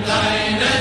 deinem